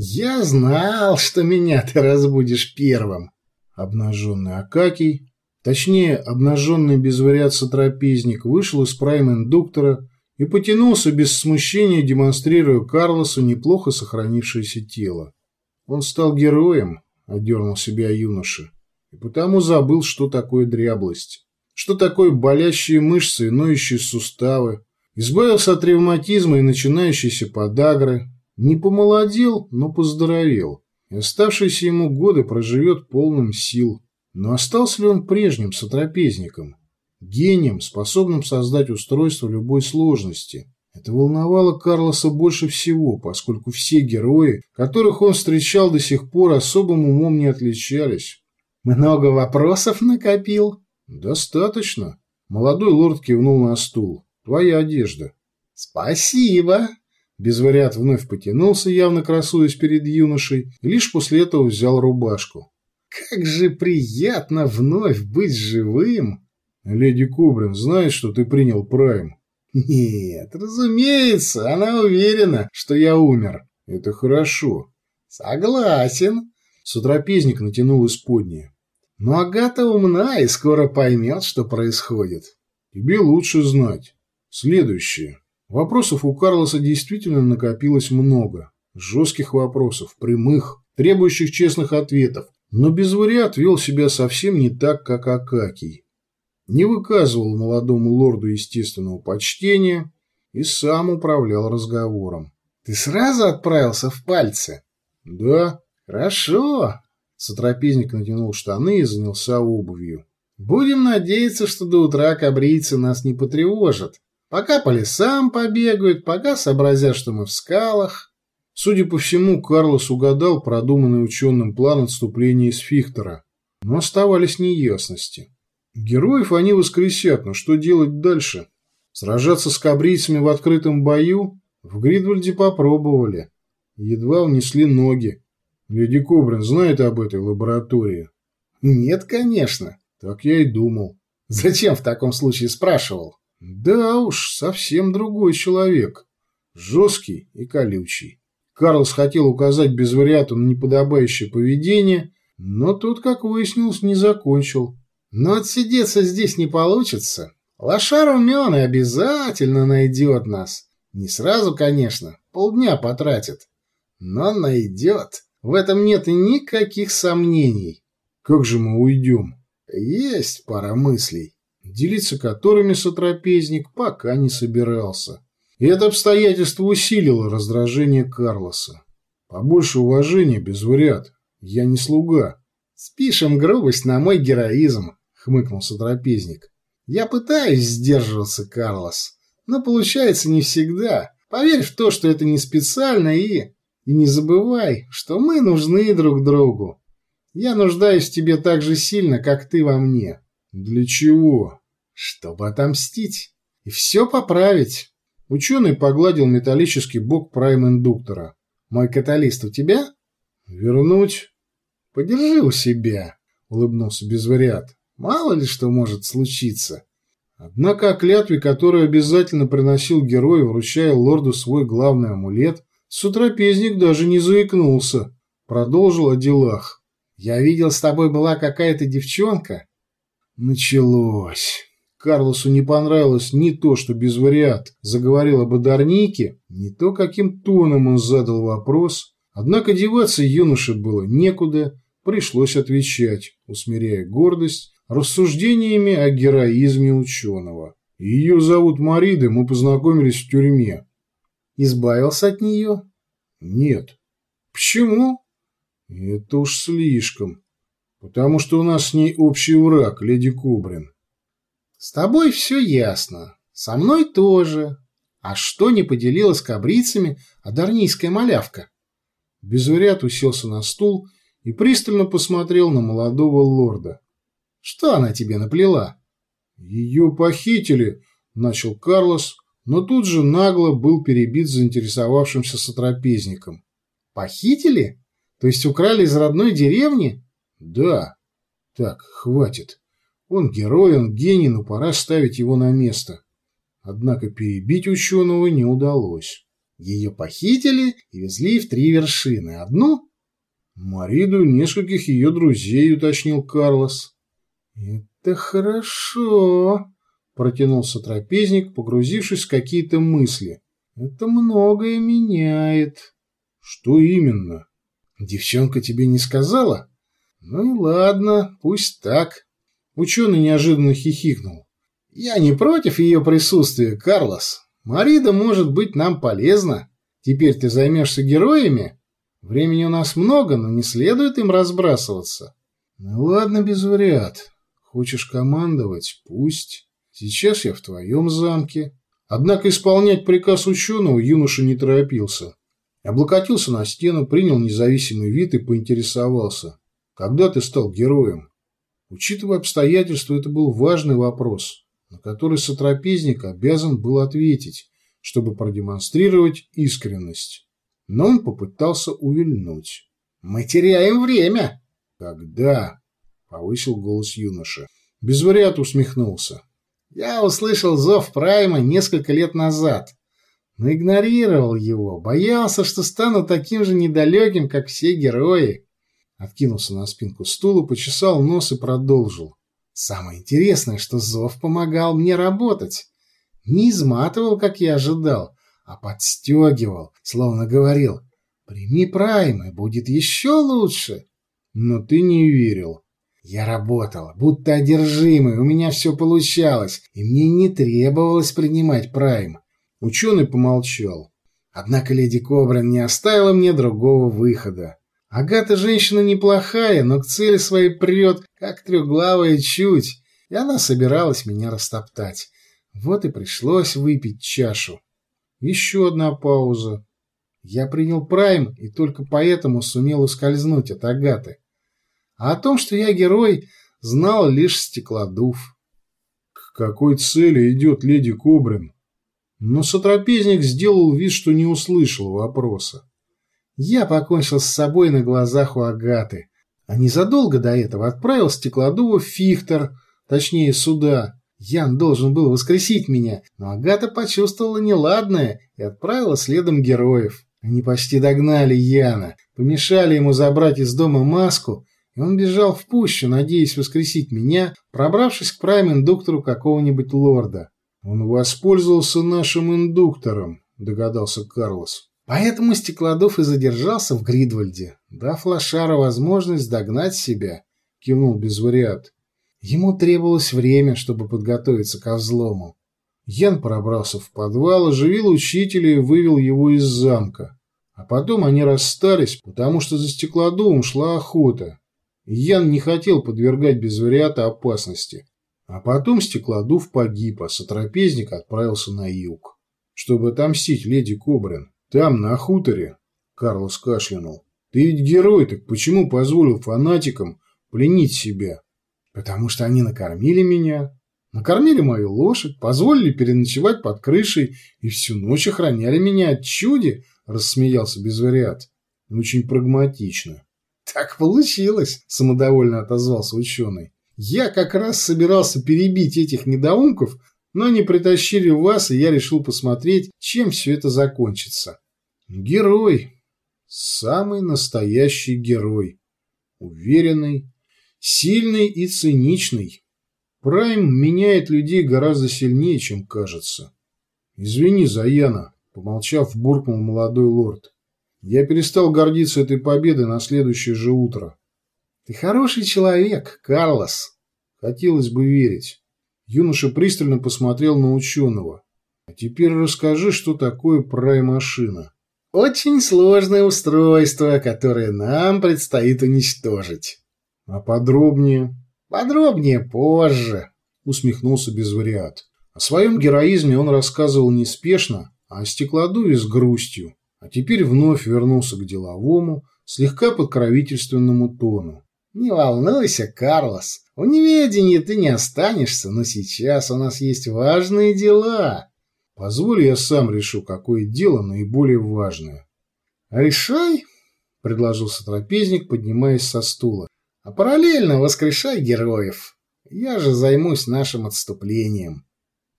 «Я знал, что меня ты разбудишь первым!» Обнаженный Акакий, точнее, обнаженный без вариации трапезник, вышел из прайм-индуктора и потянулся без смущения, демонстрируя Карлосу неплохо сохранившееся тело. Он стал героем, одернул себя юноша, и потому забыл, что такое дряблость, что такое болящие мышцы и ноющие суставы, избавился от ревматизма и начинающейся подагры, не помолодел, но поздоровел, и оставшиеся ему годы проживет полным сил. Но остался ли он прежним сотрапезником, гением, способным создать устройство любой сложности? Это волновало Карлоса больше всего, поскольку все герои, которых он встречал до сих пор, особым умом не отличались. «Много вопросов накопил?» «Достаточно». Молодой лорд кивнул на стул. «Твоя одежда». «Спасибо». Безвариат вновь потянулся, явно красуясь перед юношей, лишь после этого взял рубашку. «Как же приятно вновь быть живым!» «Леди Кубрин знает, что ты принял Прайм?» «Нет, разумеется, она уверена, что я умер». «Это хорошо». «Согласен». Сотрапезник натянул исподнее. «Но Агата умна и скоро поймет, что происходит». «Тебе лучше знать. Следующее». Вопросов у Карлоса действительно накопилось много. Жестких вопросов, прямых, требующих честных ответов. Но Безвариат вел себя совсем не так, как Акакий. Не выказывал молодому лорду естественного почтения и сам управлял разговором. «Ты сразу отправился в пальцы?» «Да». «Хорошо». Сотрапезник натянул штаны и занялся обувью. «Будем надеяться, что до утра кабрийцы нас не потревожат. Пока по лесам побегают, пока сообразят, что мы в скалах. Судя по всему, Карлос угадал продуманный ученым план отступления из Фихтера, но оставались неясности. Героев они воскресят, но что делать дальше? Сражаться с кабрийцами в открытом бою? В Гридвальде попробовали. Едва унесли ноги. Леди Кобрин знает об этой лаборатории? Нет, конечно. Так я и думал. Зачем в таком случае спрашивал? Да уж, совсем другой человек. Жесткий и колючий. Карлос хотел указать без на неподобающее поведение, но тут, как выяснилось, не закончил. Но отсидеться здесь не получится. Лошар умен и обязательно найдет нас. Не сразу, конечно, полдня потратит. Но найдет. В этом нет никаких сомнений. Как же мы уйдем? Есть пара мыслей делиться которыми сотрапезник пока не собирался. И это обстоятельство усилило раздражение Карлоса. Побольше уважения без вариат. Я не слуга. Спишем грубость на мой героизм, хмыкнул сотрапезник. Я пытаюсь сдерживаться, Карлос, но получается не всегда. Поверь в то, что это не специально и... И не забывай, что мы нужны друг другу. Я нуждаюсь в тебе так же сильно, как ты во мне. Для чего? Чтобы отомстить. И все поправить. Ученый погладил металлический бок прайм-индуктора. Мой каталист у тебя? Вернуть? Подержи у себя, улыбнулся Безвариат. Мало ли что может случиться. Однако о клятве, которую обязательно приносил герой, вручая лорду свой главный амулет, сутрапезник даже не заикнулся. Продолжил о делах. «Я видел, с тобой была какая-то девчонка. Началось. Карлосу не понравилось ни то, что Безвариат заговорил об Одарнике, ни то, каким тоном он задал вопрос. Однако деваться юноше было некуда, пришлось отвечать, усмиряя гордость рассуждениями о героизме ученого. Ее зовут Марида, мы познакомились в тюрьме. Избавился от нее? Нет. Почему? Это уж слишком. Потому что у нас с ней общий враг, леди Кубрин. С тобой все ясно. Со мной тоже. А что не поделила с кабрицами адарнийская малявка? Безвариат уселся на стул и пристально посмотрел на молодого лорда. Что она тебе наплела? Ее похитили, начал Карлос, но тут же нагло был перебит заинтересовавшимся сотрапезником. Похитили? То есть украли из родной деревни? Да. Так, хватит. Он герой, он гений, но пора ставить его на место. Однако перебить ученого не удалось. Ее похитили и везли в три вершины. Одну? Мариду нескольких ее друзей, уточнил Карлос. Это хорошо, протянулся трапезник, погрузившись в какие-то мысли. Это многое меняет. Что именно? Девчонка тебе не сказала? Ну и ладно, пусть так. Ученый неожиданно хихикнул. Я не против ее присутствия, Карлос. Марида может быть нам полезна. Теперь ты займешься героями? Времени у нас много, но не следует им разбрасываться. Ну ладно, без вариат. Хочешь командовать? Пусть. Сейчас я в твоем замке. Однако исполнять приказ ученого юноша не торопился. Облокотился на стену, принял независимый вид и поинтересовался. Когда ты стал героем? Учитывая обстоятельства, это был важный вопрос на который сотрапезник обязан был ответить, чтобы продемонстрировать искренность. Но он попытался увильнуть. «Мы теряем время!» «Когда?» — повысил голос юноша. Безвариат усмехнулся. «Я услышал зов Прайма несколько лет назад, но игнорировал его, боялся, что стану таким же недалеким, как все герои». Откинулся на спинку стула, почесал нос и продолжил. Самое интересное, что зов помогал мне работать. Не изматывал, как я ожидал, а подстегивал, словно говорил «Прими прайм, будет еще лучше». Но ты не верил. Я работал, будто одержимый, у меня все получалось, и мне не требовалось принимать прайм. Ученый помолчал. Однако леди Кобрин не оставила мне другого выхода. Агата женщина неплохая, но к цели своей прет, как трехглавая чуть, и она собиралась меня растоптать. Вот и пришлось выпить чашу. Еще одна пауза. Я принял прайм и только поэтому сумел ускользнуть от Агаты. А о том, что я герой, знал лишь стеклодув. К какой цели идет леди Кобрин? Но сотрапезник сделал вид, что не услышал вопроса. Я покончил с собой на глазах у Агаты, а незадолго до этого отправил Стеклодуву Фихтер, точнее сюда. Ян должен был воскресить меня, но Агата почувствовала неладное и отправила следом героев. Они почти догнали Яна, помешали ему забрать из дома маску, и он бежал в пущу, надеясь воскресить меня, пробравшись к прайм-индуктору какого-нибудь лорда. «Он воспользовался нашим индуктором», — догадался Карлос. Поэтому Стеклодов и задержался в Гридвальде, дав Лошару возможность догнать себя, кивнул Безвариат. Ему требовалось время, чтобы подготовиться ко взлому. Ян пробрался в подвал, оживил учителя и вывел его из замка. А потом они расстались, потому что за Стеклодувом шла охота. Ян не хотел подвергать Безвариата опасности. А потом Стеклодув погиб, а сотрапезник отправился на юг, чтобы отомстить леди Кобрин. Там, на хуторе, Карлос кашлянул. Ты ведь герой, так почему позволил фанатикам пленить себя? Потому что они накормили меня, накормили мою лошадь, позволили переночевать под крышей и всю ночь охраняли меня от чуди, рассмеялся Безвариат. Очень прагматично. Так получилось, самодовольно отозвался ученый. Я как раз собирался перебить этих недоумков, но они притащили вас, и я решил посмотреть, чем все это закончится. Герой. Самый настоящий герой. Уверенный, сильный и циничный. Прайм меняет людей гораздо сильнее, чем кажется. Извини, Заяна, помолчав, буркнул молодой лорд. Я перестал гордиться этой победой на следующее же утро. Ты хороший человек, Карлос. Хотелось бы верить. Юноша пристально посмотрел на ученого. «А теперь расскажи, что такое прай-машина». «Очень сложное устройство, которое нам предстоит уничтожить». «А подробнее?» «Подробнее позже», — усмехнулся Безвариат. О своем героизме он рассказывал неспешно, а о стеклодуве с грустью, а теперь вновь вернулся к деловому, слегка подкровительственному тону. «Не волнуйся, Карлос, в неведении ты не останешься, но сейчас у нас есть важные дела». «Позволь, я сам решу, какое дело наиболее важное». «Решай», — предложил сотрапезник, поднимаясь со стула. «А параллельно воскрешай героев. Я же займусь нашим отступлением».